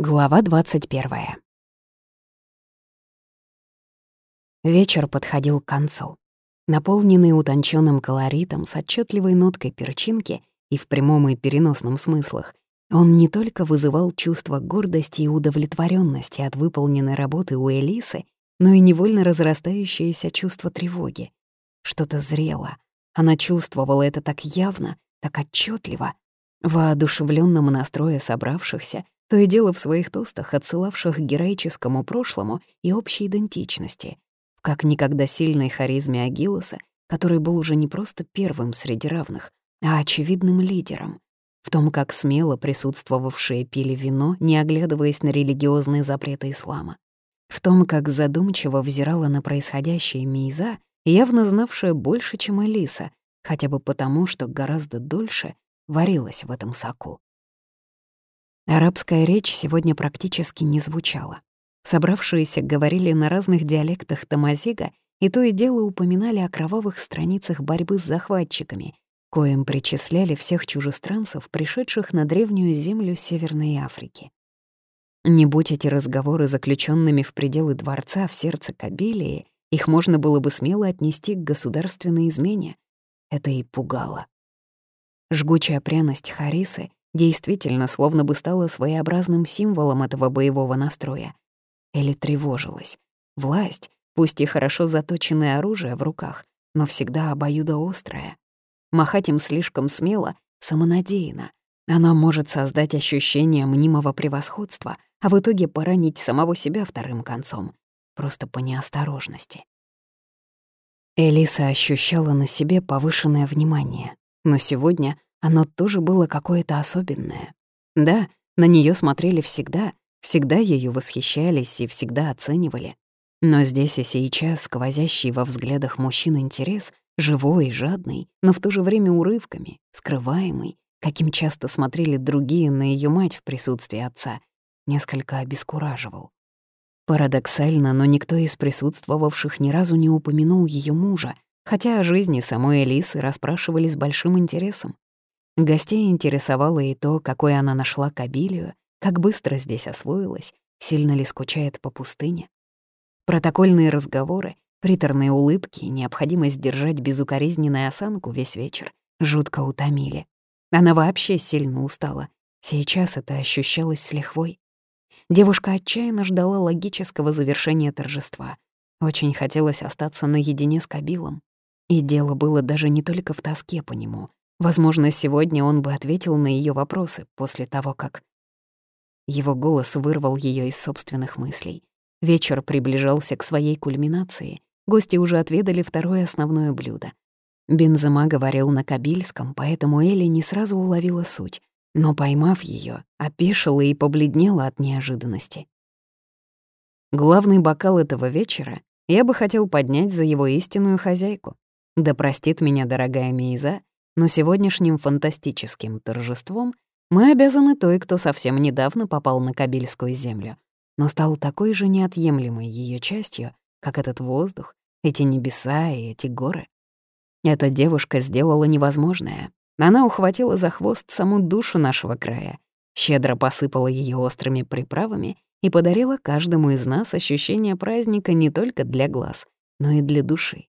Глава 21. Вечер подходил к концу. Наполненный утонченным колоритом с отчетливой ноткой перчинки и в прямом и переносном смыслах, он не только вызывал чувство гордости и удовлетворенности от выполненной работы у Элисы, но и невольно разрастающееся чувство тревоги. Что-то зрело. Она чувствовала это так явно, так отчетливо. Воодушевленном настрое собравшихся — то и дело в своих тостах, отсылавших к героическому прошлому и общей идентичности, в как никогда сильной харизме Агилоса, который был уже не просто первым среди равных, а очевидным лидером, в том, как смело присутствовавшие пили вино, не оглядываясь на религиозные запреты ислама, в том, как задумчиво взирала на происходящее Мейза, явно знавшая больше, чем Алиса, хотя бы потому, что гораздо дольше варилась в этом соку. Арабская речь сегодня практически не звучала. Собравшиеся говорили на разных диалектах Тамазига и то и дело упоминали о кровавых страницах борьбы с захватчиками, коим причисляли всех чужестранцев, пришедших на древнюю землю Северной Африки. Не будь эти разговоры заключенными в пределы дворца в сердце Кабилии, их можно было бы смело отнести к государственной измене. Это и пугало. Жгучая пряность Харисы действительно словно бы стала своеобразным символом этого боевого настроя. Элли тревожилась. Власть, пусть и хорошо заточенное оружие в руках, но всегда обоюдоострое. Махать им слишком смело, самонадеянно. Она может создать ощущение мнимого превосходства, а в итоге поранить самого себя вторым концом, просто по неосторожности. Элиса ощущала на себе повышенное внимание, но сегодня оно тоже было какое-то особенное. Да, на нее смотрели всегда, всегда ее восхищались и всегда оценивали. Но здесь и сейчас сквозящий во взглядах мужчин интерес, живой и жадный, но в то же время урывками, скрываемый, каким часто смотрели другие на ее мать в присутствии отца, несколько обескураживал. Парадоксально, но никто из присутствовавших ни разу не упомянул ее мужа, хотя о жизни самой Элисы расспрашивали с большим интересом. Гостей интересовало и то, какой она нашла кабилию, как быстро здесь освоилась, сильно ли скучает по пустыне. Протокольные разговоры, приторные улыбки и необходимость держать безукоризненную осанку весь вечер жутко утомили. Она вообще сильно устала. Сейчас это ощущалось с лихвой. Девушка отчаянно ждала логического завершения торжества. Очень хотелось остаться наедине с Кабилом. И дело было даже не только в тоске по нему, Возможно, сегодня он бы ответил на ее вопросы после того, как... Его голос вырвал ее из собственных мыслей. Вечер приближался к своей кульминации. Гости уже отведали второе основное блюдо. Бензема говорил на кабильском, поэтому Элли не сразу уловила суть, но, поймав ее, опешила и побледнела от неожиданности. Главный бокал этого вечера я бы хотел поднять за его истинную хозяйку. Да простит меня дорогая Мейза, но сегодняшним фантастическим торжеством мы обязаны той, кто совсем недавно попал на Кабельскую землю, но стал такой же неотъемлемой ее частью, как этот воздух, эти небеса и эти горы. Эта девушка сделала невозможное. Она ухватила за хвост саму душу нашего края, щедро посыпала ее острыми приправами и подарила каждому из нас ощущение праздника не только для глаз, но и для души.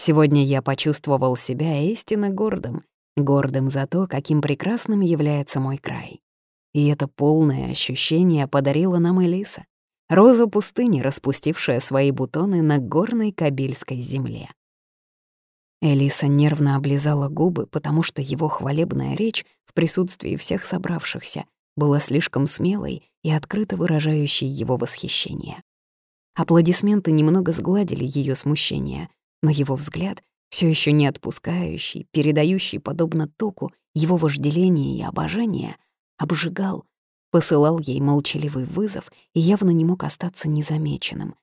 Сегодня я почувствовал себя истинно гордым, гордым за то, каким прекрасным является мой край. И это полное ощущение подарила нам Элиса, роза пустыни, распустившая свои бутоны на горной кабельской земле. Элиса нервно облизала губы, потому что его хвалебная речь в присутствии всех собравшихся была слишком смелой и открыто выражающей его восхищение. Аплодисменты немного сгладили ее смущение, но его взгляд, все еще не отпускающий, передающий подобно току его вожделение и обожание, обжигал, посылал ей молчаливый вызов и явно не мог остаться незамеченным.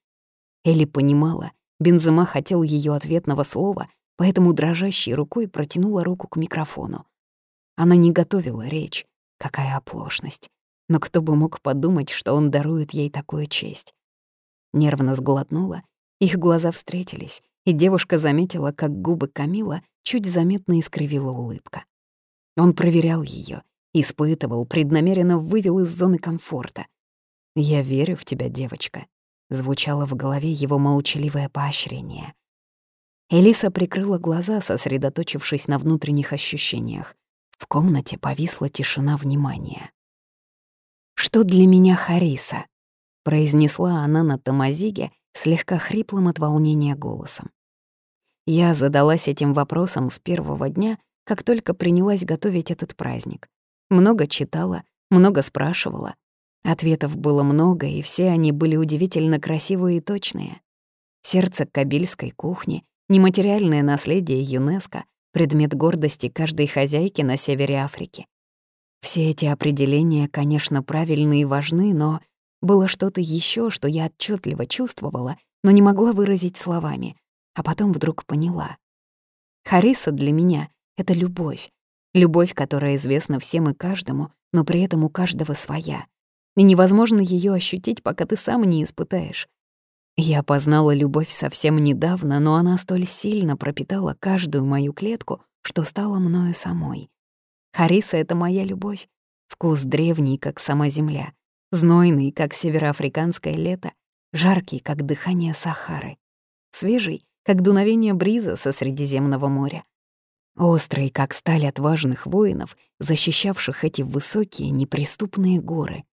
Элли понимала, Бензема хотел ее ответного слова, поэтому дрожащей рукой протянула руку к микрофону. Она не готовила речь. Какая оплошность. Но кто бы мог подумать, что он дарует ей такую честь. Нервно сглотнула, их глаза встретились, и девушка заметила, как губы Камила чуть заметно искривила улыбка. Он проверял ее, испытывал, преднамеренно вывел из зоны комфорта, «Я верю в тебя, девочка», — звучало в голове его молчаливое поощрение. Элиса прикрыла глаза, сосредоточившись на внутренних ощущениях. В комнате повисла тишина внимания. «Что для меня Хариса?» — произнесла она на Тамазиге, слегка хриплым от волнения голосом. Я задалась этим вопросом с первого дня, как только принялась готовить этот праздник. Много читала, много спрашивала. Ответов было много, и все они были удивительно красивые и точные. Сердце кабильской кухни, нематериальное наследие ЮНЕСКО, предмет гордости каждой хозяйки на севере Африки. Все эти определения, конечно, правильны и важны, но было что-то еще, что я отчетливо чувствовала, но не могла выразить словами, а потом вдруг поняла. Хариса для меня — это любовь. Любовь, которая известна всем и каждому, но при этом у каждого своя. И невозможно ее ощутить, пока ты сам не испытаешь. Я познала любовь совсем недавно, но она столь сильно пропитала каждую мою клетку, что стала мною самой. Хариса — это моя любовь. Вкус древний, как сама земля. Знойный, как североафриканское лето. Жаркий, как дыхание Сахары. Свежий, как дуновение бриза со Средиземного моря. Острый, как сталь отважных воинов, защищавших эти высокие, неприступные горы.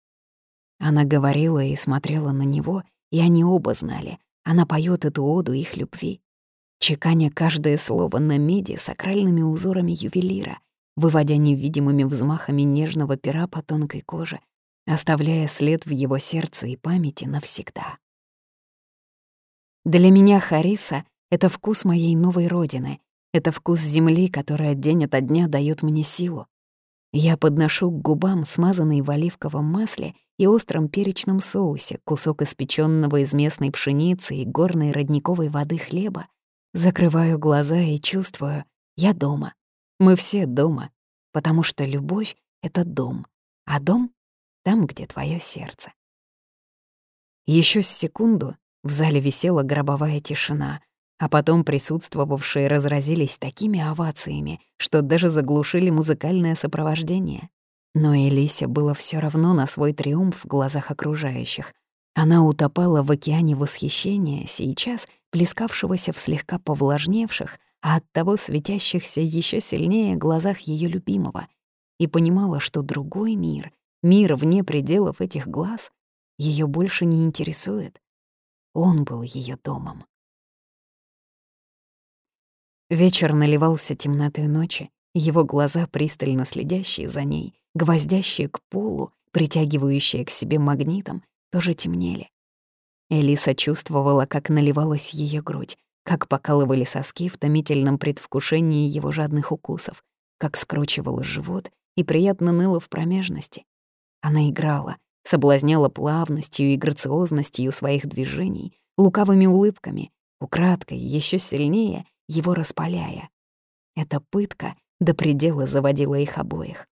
Она говорила и смотрела на него, и они оба знали. Она поет эту оду их любви. Чеканя каждое слово на меди сакральными узорами ювелира, выводя невидимыми взмахами нежного пера по тонкой коже, оставляя след в его сердце и памяти навсегда. Для меня Хариса — это вкус моей новой родины, это вкус земли, которая день ото дня дает мне силу. Я подношу к губам смазанный в оливковом масле и остром перечном соусе кусок испеченного из местной пшеницы и горной родниковой воды хлеба, закрываю глаза и чувствую, я дома. Мы все дома, потому что любовь — это дом, а дом — там, где твое сердце. Еще секунду в зале висела гробовая тишина, а потом присутствовавшие разразились такими овациями, что даже заглушили музыкальное сопровождение. Но Элисе было все равно на свой триумф в глазах окружающих. Она утопала в океане восхищения, сейчас плескавшегося в слегка повлажневших, а оттого светящихся еще сильнее глазах ее любимого, и понимала, что другой мир, мир вне пределов этих глаз, ее больше не интересует. Он был ее домом. Вечер наливался темнотой ночи, его глаза, пристально следящие за ней, гвоздящие к полу, притягивающие к себе магнитом, тоже темнели. Элиса чувствовала, как наливалась ее грудь, как покалывали соски в томительном предвкушении его жадных укусов, как скручивала живот и приятно ныло в промежности. Она играла, соблазняла плавностью и грациозностью своих движений, лукавыми улыбками, украдкой, еще сильнее — его распаляя. Эта пытка до предела заводила их обоих.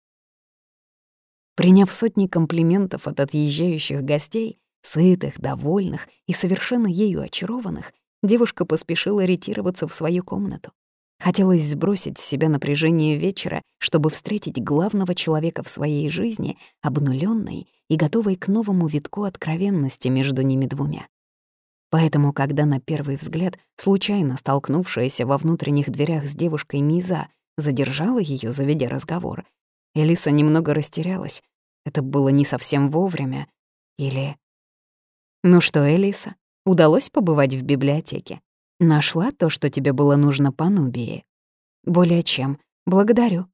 Приняв сотни комплиментов от отъезжающих гостей, сытых, довольных и совершенно ею очарованных, девушка поспешила ретироваться в свою комнату. Хотелось сбросить с себя напряжение вечера, чтобы встретить главного человека в своей жизни, обнуленной и готовой к новому витку откровенности между ними двумя. Поэтому, когда на первый взгляд случайно столкнувшаяся во внутренних дверях с девушкой Миза задержала ее, заведя разговор, Элиса немного растерялась. Это было не совсем вовремя. Или... «Ну что, Элиса, удалось побывать в библиотеке? Нашла то, что тебе было нужно по Нубии?» «Более чем. Благодарю».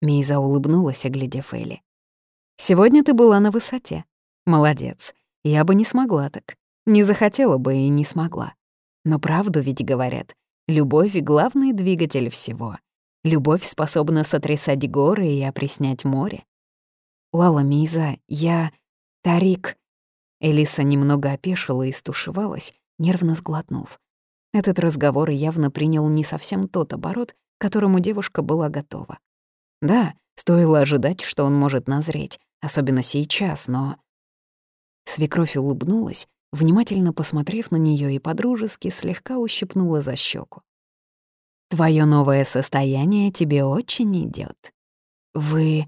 Миза улыбнулась, оглядев Элли. «Сегодня ты была на высоте. Молодец. Я бы не смогла так. Не захотела бы и не смогла. Но правду ведь говорят. Любовь — главный двигатель всего. Любовь способна сотрясать горы и опреснять море. Лала Мейза, я... Тарик. Элиса немного опешила и стушевалась, нервно сглотнув. Этот разговор явно принял не совсем тот оборот, к которому девушка была готова. Да, стоило ожидать, что он может назреть, особенно сейчас, но... Свекровь улыбнулась, внимательно посмотрев на нее и подружески слегка ущипнула за щеку. Твое новое состояние тебе очень идет. Вы...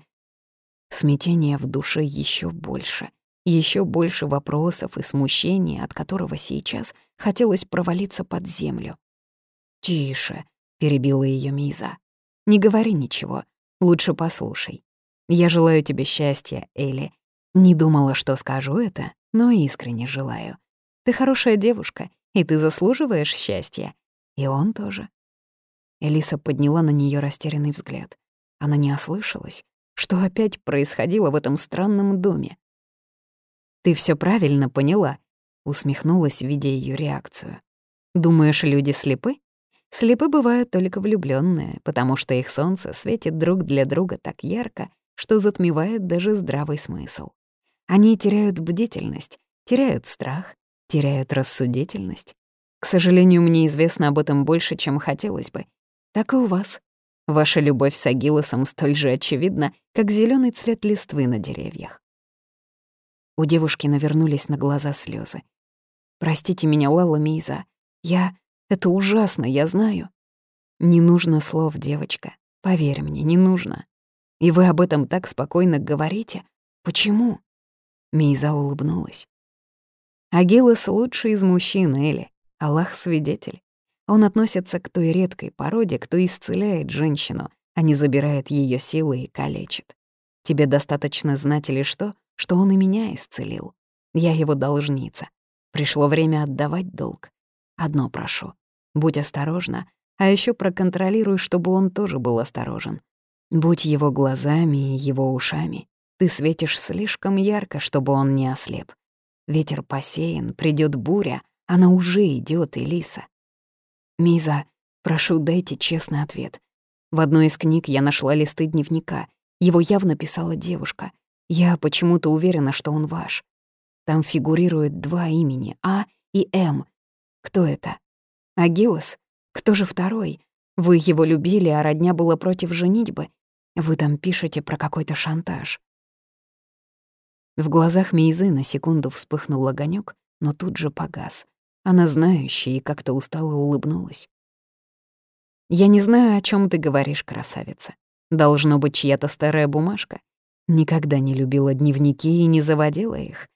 Смятение в душе еще больше. еще больше вопросов и смущения, от которого сейчас хотелось провалиться под землю. «Тише», — перебила ее Миза. «Не говори ничего, лучше послушай. Я желаю тебе счастья, Элли. Не думала, что скажу это, но искренне желаю. Ты хорошая девушка, и ты заслуживаешь счастья. И он тоже». Элиса подняла на нее растерянный взгляд. Она не ослышалась. Что опять происходило в этом странном доме? «Ты все правильно поняла», — усмехнулась, видя ее реакцию. «Думаешь, люди слепы? Слепы бывают только влюбленные, потому что их солнце светит друг для друга так ярко, что затмевает даже здравый смысл. Они теряют бдительность, теряют страх, теряют рассудительность. К сожалению, мне известно об этом больше, чем хотелось бы. Так и у вас. Ваша любовь с Агилосом столь же очевидна, как зеленый цвет листвы на деревьях. У девушки навернулись на глаза слезы. «Простите меня, Лала Мейза. Я... Это ужасно, я знаю». «Не нужно слов, девочка. Поверь мне, не нужно. И вы об этом так спокойно говорите. Почему?» Мейза улыбнулась. Агилос лучший из мужчин, Эли. Аллах свидетель. Он относится к той редкой породе, кто исцеляет женщину, а не забирает ее силы и калечит. Тебе достаточно знать лишь то, что он и меня исцелил. Я его должница. Пришло время отдавать долг. Одно прошу. Будь осторожна, а еще проконтролируй, чтобы он тоже был осторожен. Будь его глазами и его ушами. Ты светишь слишком ярко, чтобы он не ослеп. Ветер посеян, придет буря, она уже идет, Элиса. Миза, прошу, дайте честный ответ. В одной из книг я нашла листы дневника. Его явно писала девушка — я почему-то уверена, что он ваш. Там фигурирует два имени — А и М. Кто это? Агилос? Кто же второй? Вы его любили, а родня была против женитьбы. Вы там пишете про какой-то шантаж. В глазах Мейзы на секунду вспыхнул огонек, но тут же погас. Она знающая и как-то устало улыбнулась. «Я не знаю, о чем ты говоришь, красавица. Должно быть чья-то старая бумажка. Никогда не любила дневники и не заводила их.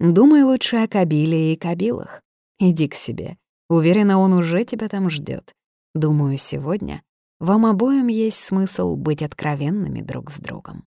Думай лучше о Кабиле и Кабилах. Иди к себе. Уверена, он уже тебя там ждет. Думаю, сегодня вам обоим есть смысл быть откровенными друг с другом.